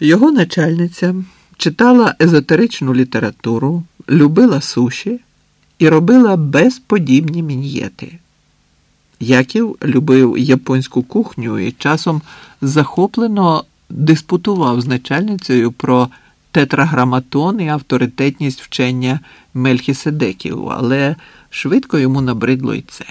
Його начальниця читала езотеричну літературу, любила суші і робила безподібні мін'єти. Яків любив японську кухню і часом захоплено диспутував з начальницею про тетраграматон і авторитетність вчення Мельхіседеків, але швидко йому набридло й це.